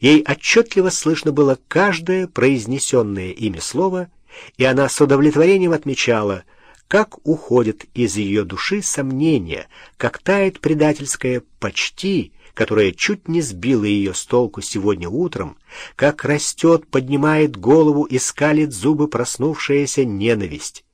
Ей отчетливо слышно было каждое произнесенное ими слово, и она с удовлетворением отмечала, как уходит из ее души сомнение, как тает предательское «почти», которое чуть не сбило ее с толку сегодня утром, как растет, поднимает голову и скалит зубы проснувшаяся ненависть.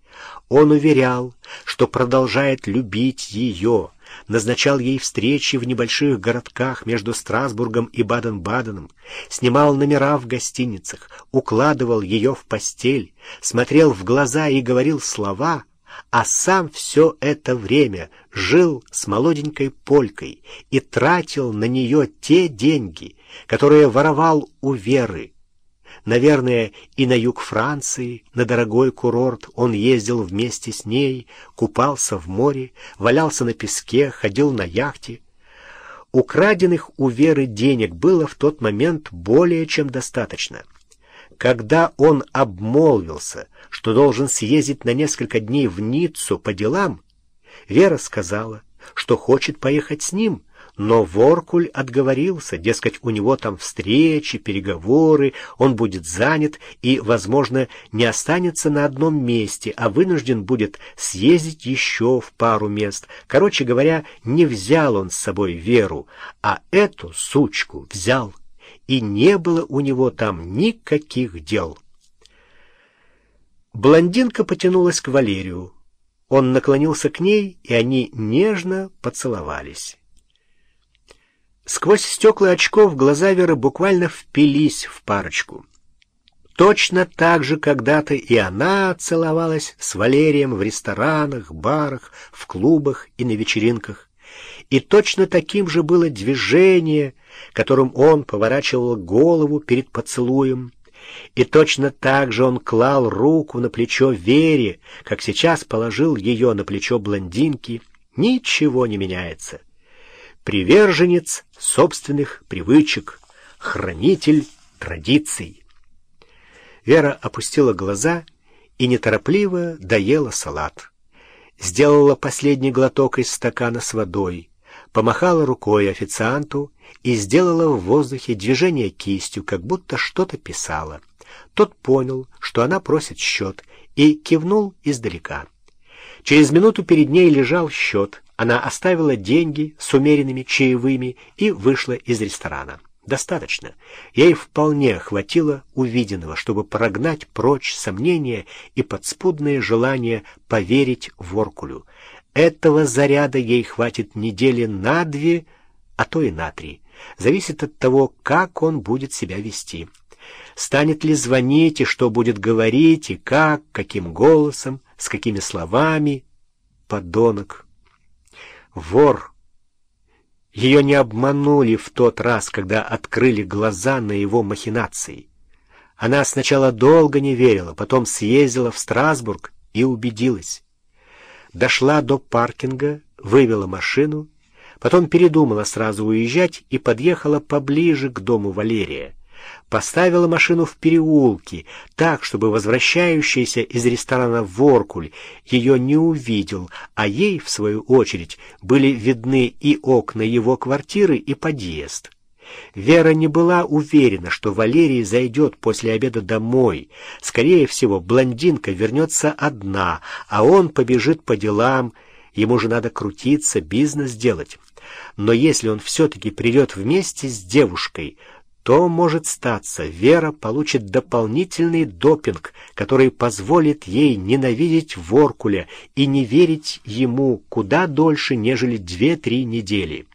Он уверял, что продолжает любить ее, назначал ей встречи в небольших городках между Страсбургом и Баден-Баденом, снимал номера в гостиницах, укладывал ее в постель, смотрел в глаза и говорил слова — а сам все это время жил с молоденькой полькой и тратил на нее те деньги, которые воровал у Веры. Наверное, и на юг Франции, на дорогой курорт он ездил вместе с ней, купался в море, валялся на песке, ходил на яхте. Украденных у Веры денег было в тот момент более чем достаточно — когда он обмолвился, что должен съездить на несколько дней в Ниццу по делам, Вера сказала, что хочет поехать с ним, но Воркуль отговорился, дескать, у него там встречи, переговоры, он будет занят и, возможно, не останется на одном месте, а вынужден будет съездить еще в пару мест. Короче говоря, не взял он с собой Веру, а эту сучку взял и не было у него там никаких дел. Блондинка потянулась к Валерию. Он наклонился к ней, и они нежно поцеловались. Сквозь стекла очков глаза Веры буквально впились в парочку. Точно так же когда-то и она целовалась с Валерием в ресторанах, барах, в клубах и на вечеринках. И точно таким же было движение, которым он поворачивал голову перед поцелуем. И точно так же он клал руку на плечо Вере, как сейчас положил ее на плечо блондинки. Ничего не меняется. Приверженец собственных привычек, хранитель традиций. Вера опустила глаза и неторопливо доела салат. Сделала последний глоток из стакана с водой помахала рукой официанту и сделала в воздухе движение кистью, как будто что-то писала. Тот понял, что она просит счет, и кивнул издалека. Через минуту перед ней лежал счет. Она оставила деньги с умеренными чаевыми и вышла из ресторана. Достаточно. Ей вполне хватило увиденного, чтобы прогнать прочь сомнения и подспудное желание поверить Воркулю. Этого заряда ей хватит недели на две, а то и на три. Зависит от того, как он будет себя вести. Станет ли звонить и что будет говорить, и как, каким голосом, с какими словами. Подонок. Вор. Ее не обманули в тот раз, когда открыли глаза на его махинации. Она сначала долго не верила, потом съездила в Страсбург и убедилась дошла до паркинга, вывела машину, потом передумала сразу уезжать и подъехала поближе к дому Валерия. Поставила машину в переулке, так, чтобы возвращающийся из ресторана Воркуль ее не увидел, а ей, в свою очередь, были видны и окна его квартиры, и подъезд. Вера не была уверена, что Валерий зайдет после обеда домой. Скорее всего, блондинка вернется одна, а он побежит по делам. Ему же надо крутиться, бизнес делать. Но если он все-таки придет вместе с девушкой, то, может статься, Вера получит дополнительный допинг, который позволит ей ненавидеть Воркуля и не верить ему куда дольше, нежели две-три недели.